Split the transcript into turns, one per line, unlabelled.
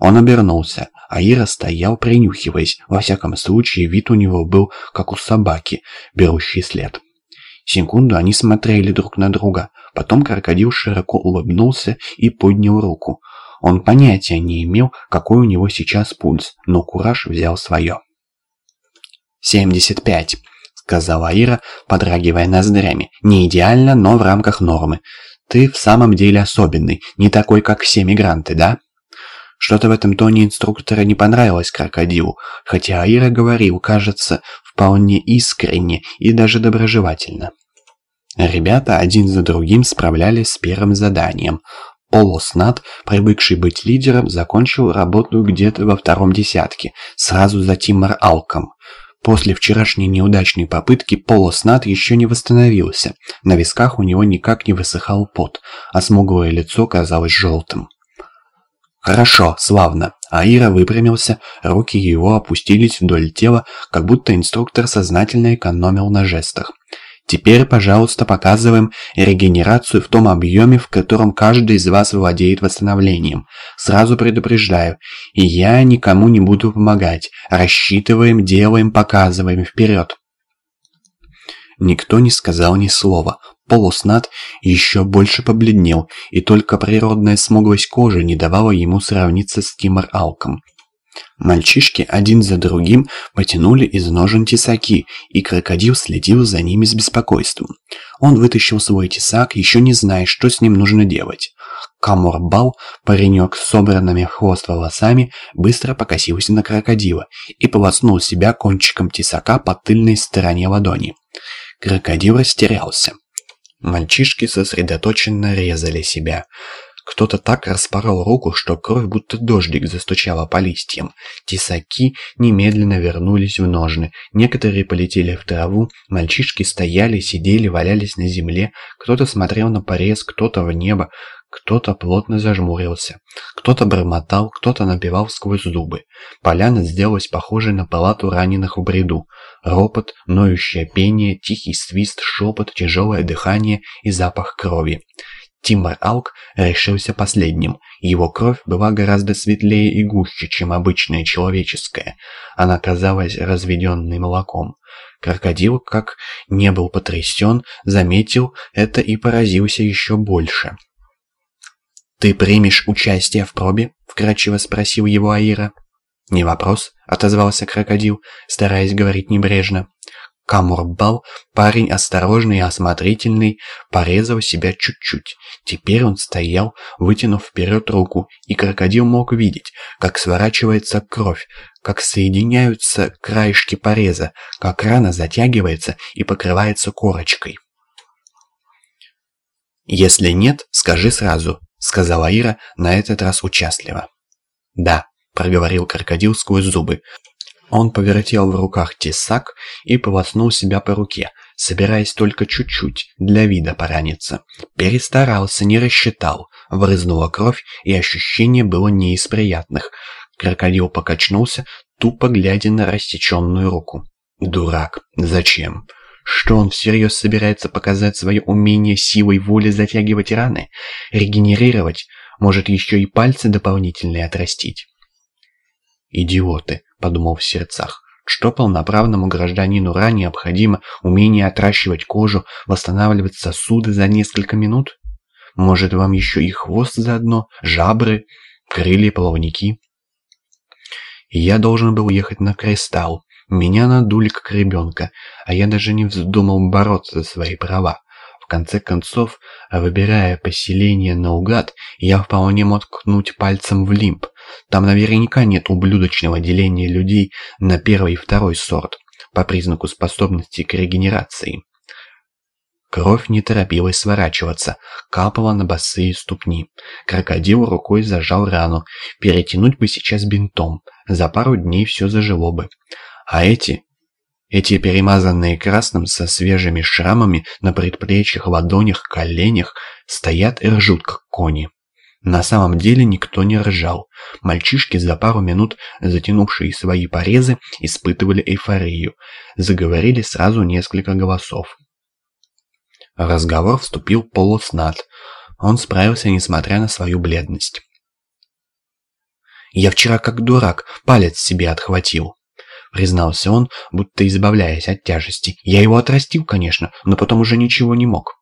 Он обернулся, а Ира стоял, принюхиваясь. Во всяком случае, вид у него был, как у собаки, берущей след. Секунду они смотрели друг на друга. Потом крокодил широко улыбнулся и поднял руку. Он понятия не имел, какой у него сейчас пульс, но кураж взял свое. «Семьдесят пять», — сказала Ира, подрагивая ноздрями. «Не идеально, но в рамках нормы. Ты в самом деле особенный, не такой, как все мигранты, да?» Что-то в этом тоне инструктора не понравилось крокодилу, хотя Аира говорил, кажется, вполне искренне и даже доброжелательно. Ребята один за другим справлялись с первым заданием. Полоснат, привыкший быть лидером, закончил работу где-то во втором десятке, сразу за Тимор Алком. После вчерашней неудачной попытки Полоснат еще не восстановился. На висках у него никак не высыхал пот, а смуглое лицо казалось желтым. «Хорошо, славно». Аира выпрямился, руки его опустились вдоль тела, как будто инструктор сознательно экономил на жестах. Теперь, пожалуйста, показываем регенерацию в том объеме, в котором каждый из вас владеет восстановлением. Сразу предупреждаю, я никому не буду помогать. Рассчитываем, делаем, показываем. Вперед! Никто не сказал ни слова. Полуснат еще больше побледнел, и только природная смуглость кожи не давала ему сравниться с Тимор Алком. Мальчишки один за другим потянули из ножен тесаки, и крокодил следил за ними с беспокойством. Он вытащил свой тесак, еще не зная, что с ним нужно делать. Каморбал, паренек с собранными в хвост волосами, быстро покосился на крокодила и полоснул себя кончиком тесака по тыльной стороне ладони. Крокодил растерялся. Мальчишки сосредоточенно резали себя. Кто-то так распорол руку, что кровь будто дождик застучала по листьям. Тесаки немедленно вернулись в ножны. Некоторые полетели в траву, мальчишки стояли, сидели, валялись на земле. Кто-то смотрел на порез, кто-то в небо, кто-то плотно зажмурился. Кто-то бормотал, кто-то напевал сквозь зубы. Поляна сделалась похожей на палату раненых в бреду. Ропот, ноющее пение, тихий свист, шепот, тяжелое дыхание и запах крови. Тимбар Алк решился последним. Его кровь была гораздо светлее и гуще, чем обычная человеческая. Она казалась разведенной молоком. Крокодил, как не был потрясен, заметил это и поразился еще больше. «Ты примешь участие в пробе?» — вкратчиво спросил его Аира. «Не вопрос», — отозвался крокодил, стараясь говорить небрежно. Камурбал, парень осторожный и осмотрительный, порезал себя чуть-чуть. Теперь он стоял, вытянув вперед руку, и крокодил мог видеть, как сворачивается кровь, как соединяются краешки пореза, как рана затягивается и покрывается корочкой. «Если нет, скажи сразу», — сказала Ира на этот раз участливо. «Да», — проговорил крокодил сквозь зубы, он повертел в руках тесак и полоснул себя по руке, собираясь только чуть-чуть, для вида пораниться. Перестарался, не рассчитал. Врызнула кровь, и ощущение было не из приятных. Крокодил покачнулся, тупо глядя на рассеченную руку. Дурак. Зачем? Что он всерьез собирается показать свое умение силой воли затягивать раны? Регенерировать? Может еще и пальцы дополнительные отрастить? Идиоты подумал в сердцах. Что полноправному гражданину Ра необходимо умение отращивать кожу, восстанавливать сосуды за несколько минут? Может, вам еще и хвост заодно, жабры, крылья, плавники? Я должен был ехать на Кристалл. Меня надули как ребенка, а я даже не вздумал бороться за свои права конце концов, выбирая поселение наугад, я вполне мог ткнуть пальцем в лимб. Там наверняка нет ублюдочного деления людей на первый и второй сорт, по признаку способности к регенерации. Кровь не торопилась сворачиваться, капала на босые ступни. Крокодил рукой зажал рану. Перетянуть бы сейчас бинтом. За пару дней все зажило бы. А эти эти перемазанные красным со свежими шрамами на предплечьях, ладонях, коленях стоят и ржут, как кони. На самом деле никто не ржал. Мальчишки за пару минут, затянувшие свои порезы, испытывали эйфорию. Заговорили сразу несколько голосов. Разговор вступил полуснат. Он справился, несмотря на свою бледность. Я вчера как дурак палец себе отхватил. Признался он, будто избавляясь от тяжести. Я его отрастил, конечно, но потом уже ничего не мог.